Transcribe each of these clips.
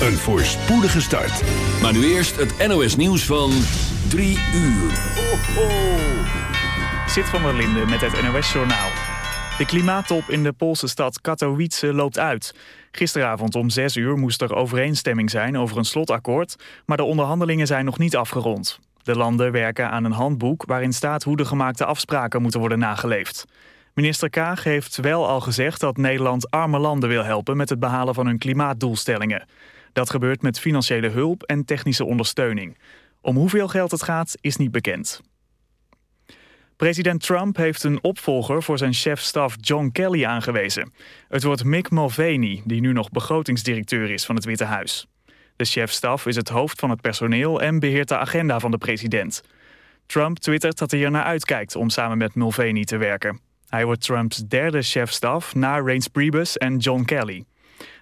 Een voorspoedige start. Maar nu eerst het NOS nieuws van 3 uur. Ho, ho. Zit van der Linde met het NOS Journaal. De klimaattop in de Poolse stad Katowice loopt uit. Gisteravond om 6 uur moest er overeenstemming zijn over een slotakkoord... maar de onderhandelingen zijn nog niet afgerond. De landen werken aan een handboek waarin staat hoe de gemaakte afspraken moeten worden nageleefd. Minister Kaag heeft wel al gezegd dat Nederland arme landen wil helpen met het behalen van hun klimaatdoelstellingen. Dat gebeurt met financiële hulp en technische ondersteuning. Om hoeveel geld het gaat is niet bekend. President Trump heeft een opvolger voor zijn chef-staf John Kelly aangewezen. Het wordt Mick Mulvaney, die nu nog begrotingsdirecteur is van het Witte Huis. De chef-staf is het hoofd van het personeel en beheert de agenda van de president. Trump twittert dat hij er naar uitkijkt om samen met Mulvaney te werken. Hij wordt Trumps derde chef-staf na Reince Priebus en John Kelly.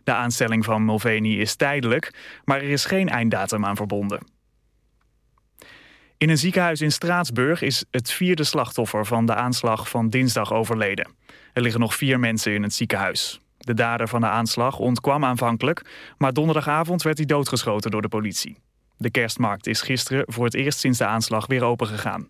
De aanstelling van Mulvaney is tijdelijk, maar er is geen einddatum aan verbonden. In een ziekenhuis in Straatsburg is het vierde slachtoffer van de aanslag van dinsdag overleden. Er liggen nog vier mensen in het ziekenhuis. De dader van de aanslag ontkwam aanvankelijk, maar donderdagavond werd hij doodgeschoten door de politie. De kerstmarkt is gisteren voor het eerst sinds de aanslag weer opengegaan.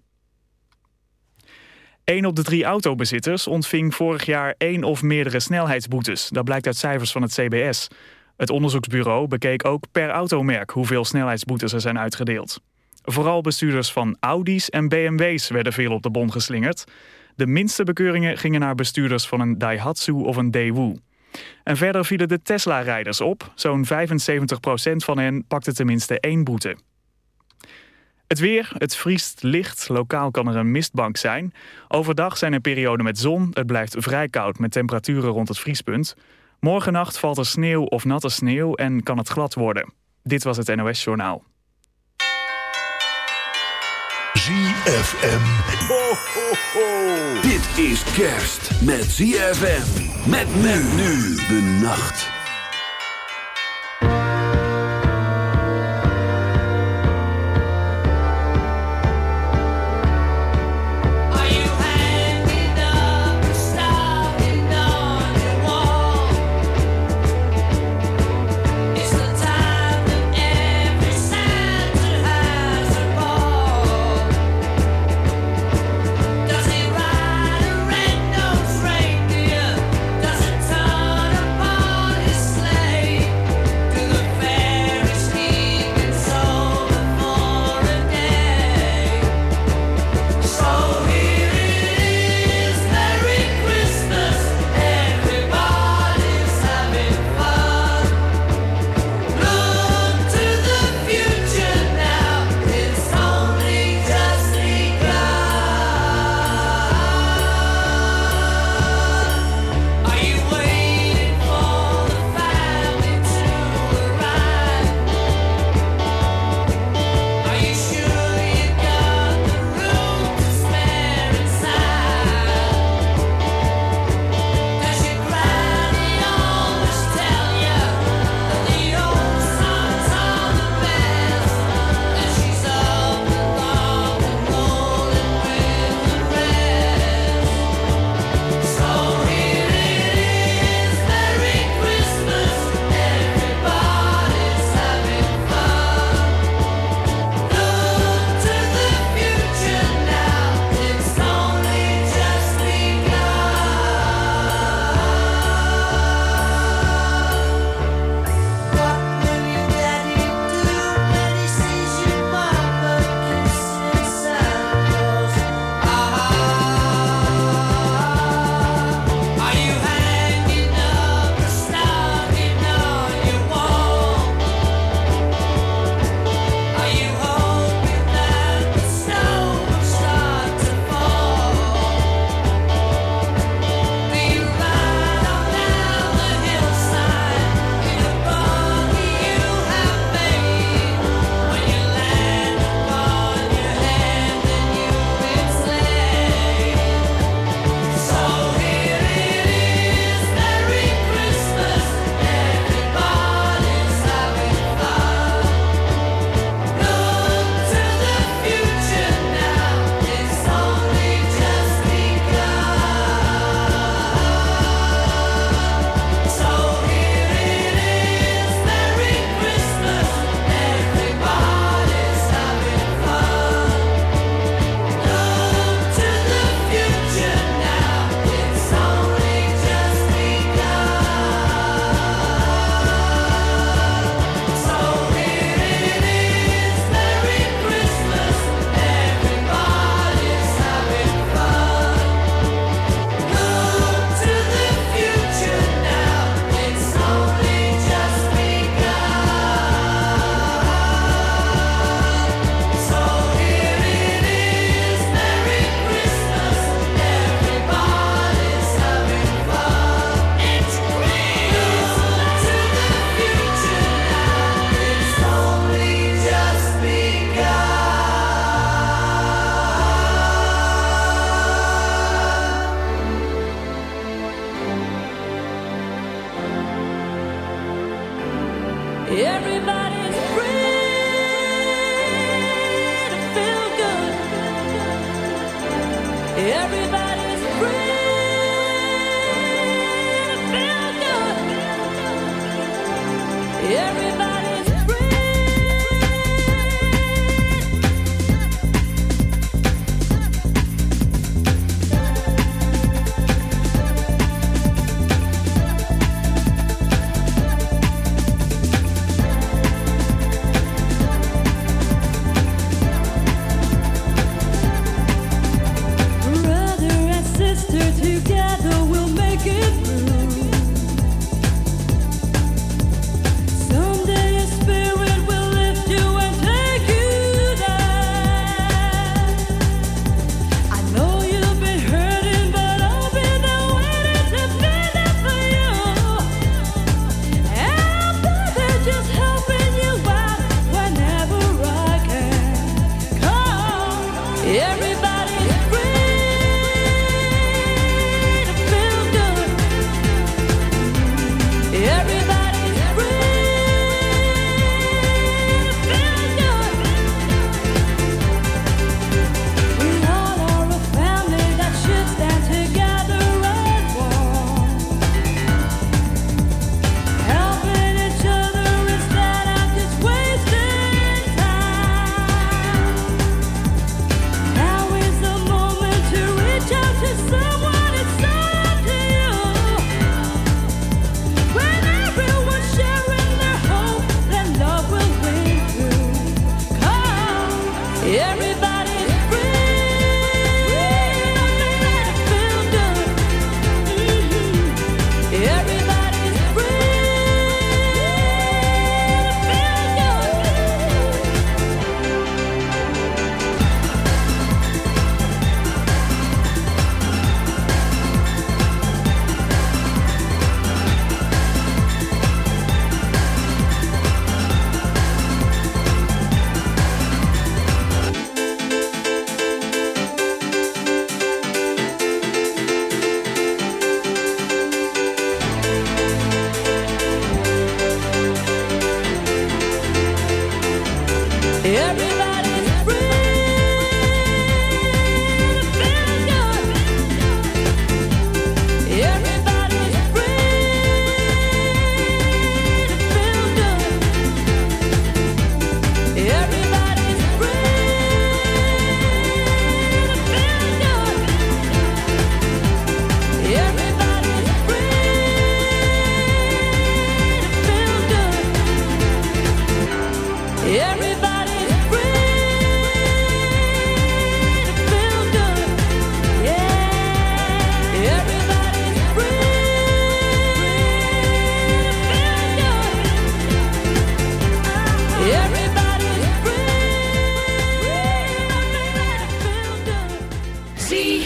Een op de drie autobezitters ontving vorig jaar één of meerdere snelheidsboetes. Dat blijkt uit cijfers van het CBS. Het onderzoeksbureau bekeek ook per automerk hoeveel snelheidsboetes er zijn uitgedeeld. Vooral bestuurders van Audi's en BMW's werden veel op de bon geslingerd. De minste bekeuringen gingen naar bestuurders van een Daihatsu of een Daewoo. En verder vielen de Tesla-rijders op. Zo'n 75% van hen pakte tenminste één boete. Het weer, het vriest licht, lokaal kan er een mistbank zijn. Overdag zijn er perioden met zon, het blijft vrij koud met temperaturen rond het vriespunt. Morgennacht valt er sneeuw of natte sneeuw en kan het glad worden. Dit was het NOS Journaal. ZFM. Ho, ho, ho. Dit is kerst met ZFM. Met men nu de nacht.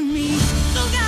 me.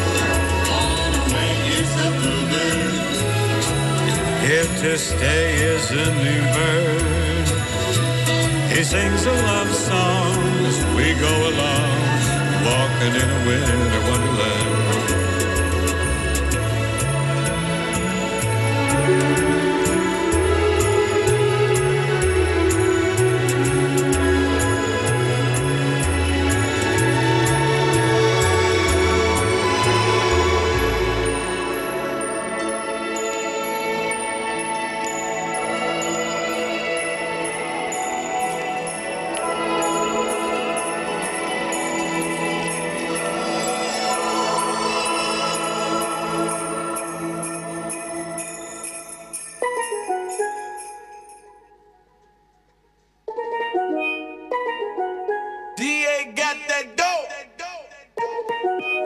Here to stay is a new bird. He sings a love song as we go along, walking in a winter wonderland.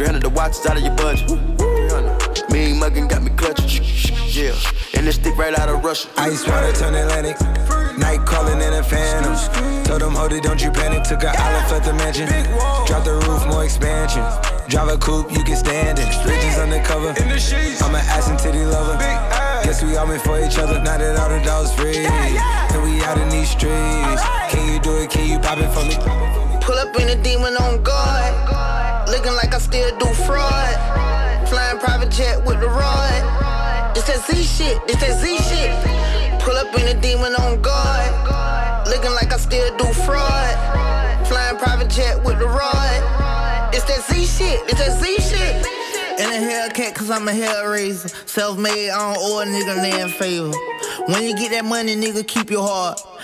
300 the watch is out of your budget. Mean muggin' got me clutching. Yeah. And this stick right out of Russia. Ice water turn Atlantic. Night calling in a phantom. Told them, hold it, don't you panic. Took an island, left the mansion. Drop the roof, more expansion. Drive a coupe, you can stand it. Bridges undercover. I'm an ass and titty lover. Guess we all meant for each other. Now that all the dogs free. And we out in these streets. Can you do it? Can you pop it for me? Pull up in a demon on guard. Looking like I still do fraud. Flying private jet with the rod. It's that Z shit. It's that Z shit. Pull up in a demon on guard. Looking like I still do fraud. Flying private jet with the rod. It's that Z shit. It's that Z shit. In a Hellcat, cause I'm a hellraiser. Self made, I don't owe a nigga land favor. When you get that money, nigga, keep your heart.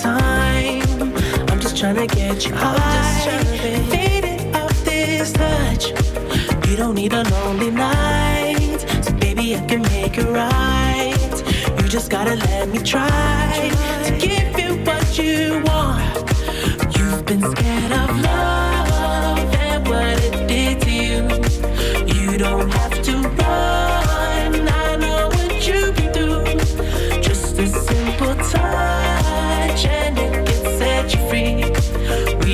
time. I'm just tryna get you high, faded off this touch. You don't need a lonely night, so baby, I can make it right. You just gotta let me try to give you what you want.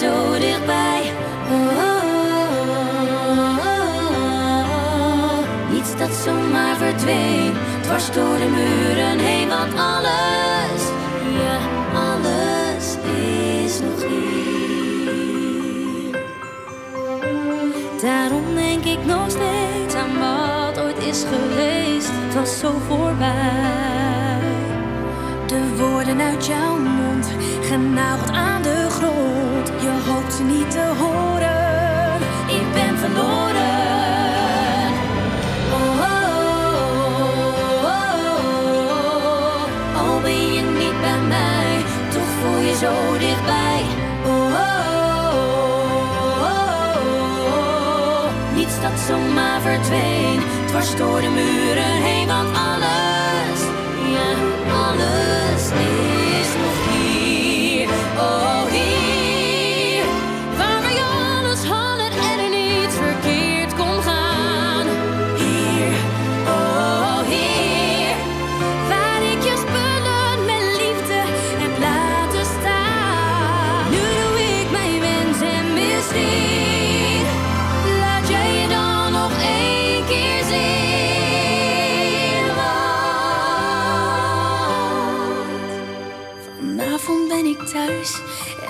Zo dichtbij. Niets dat zomaar verdween, dwars door de muren heen, want alles, ja, alles is nog hier. Daarom denk ik nog steeds aan wat ooit is geweest. Het was zo voorbij. De woorden uit jouw mond, genageld aan de grond. Je hoopt niet te horen. Ik ben verloren. Oh, oh, oh. Al ben je niet bij mij, toch voel je zo dichtbij. Oh, oh, oh, oh. Niets dat zomaar verdween, dwars door de muren heen, want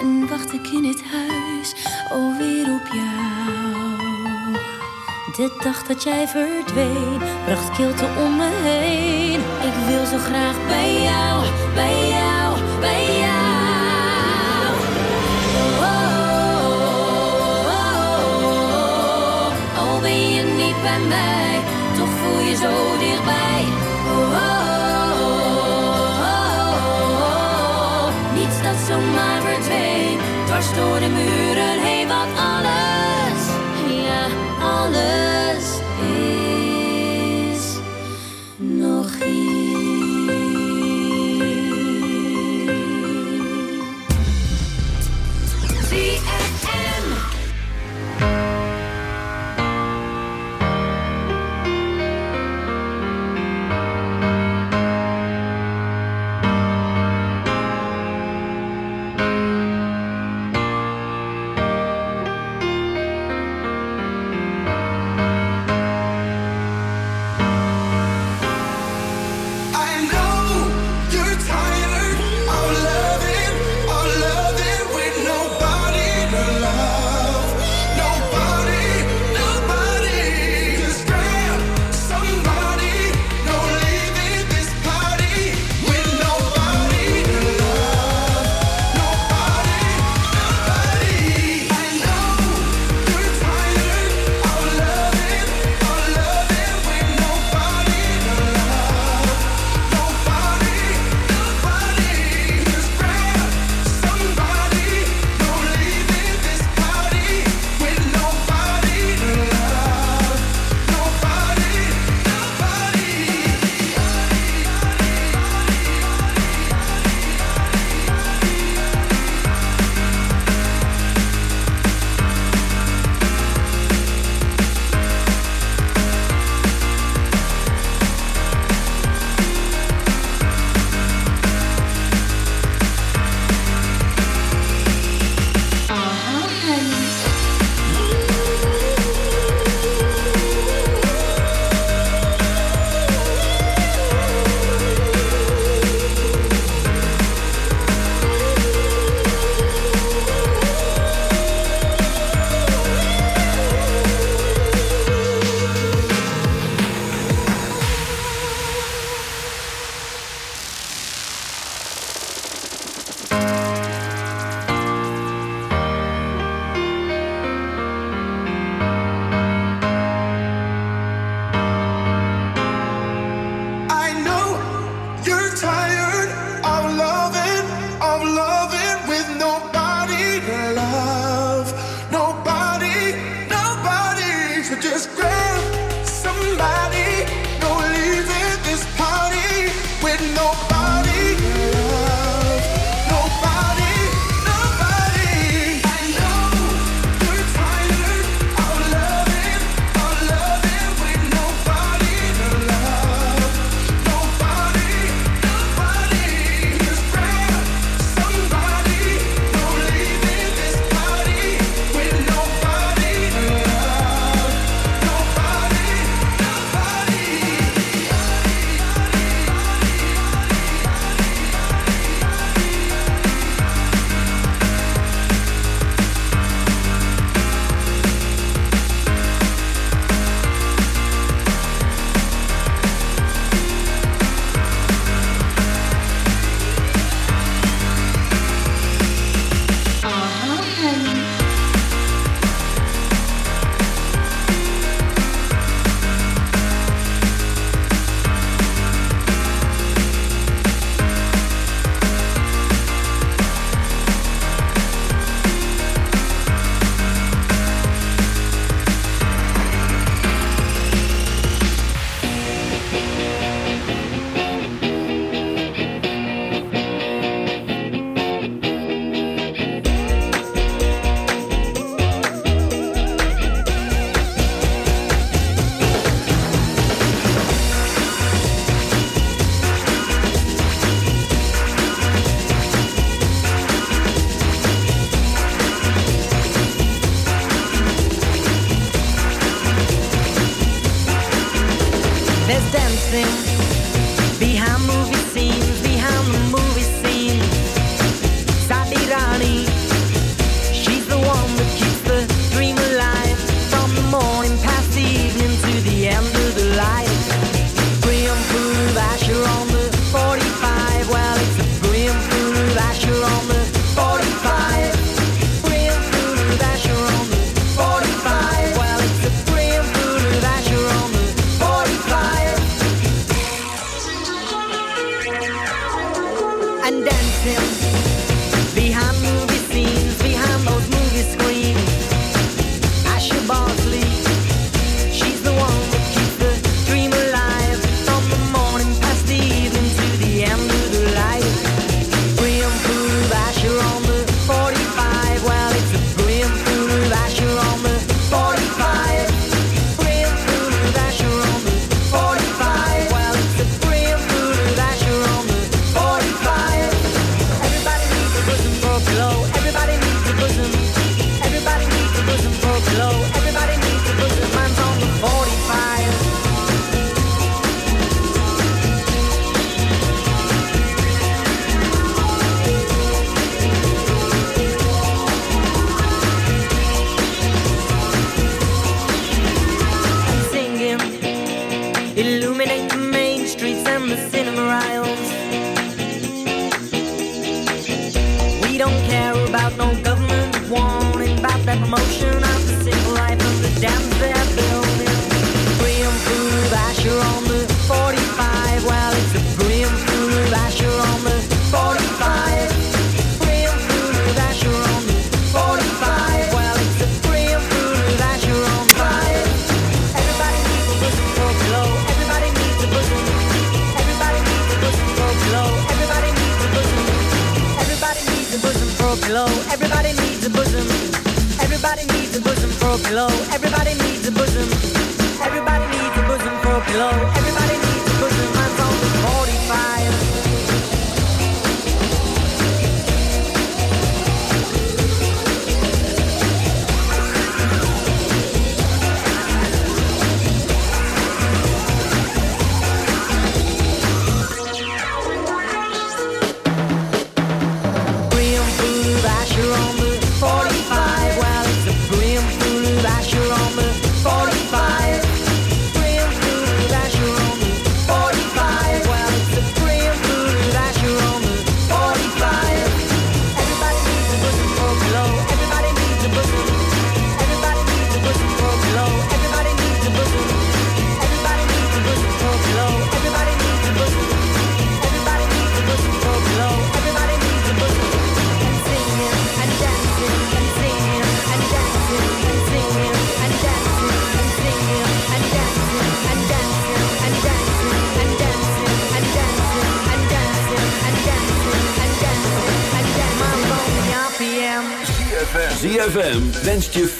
en wacht ik in het huis alweer op jou. De dag dat jij verdween, bracht kilte om me heen. Ik wil zo graag bij jou, bij jou, bij jou. Oh, oh, oh, ben je niet bij mij, toch voel je zo dichtbij. Oh, oh, Zomaar verdween, dwars door de muren heen, want alles, ja, alles is nog hier.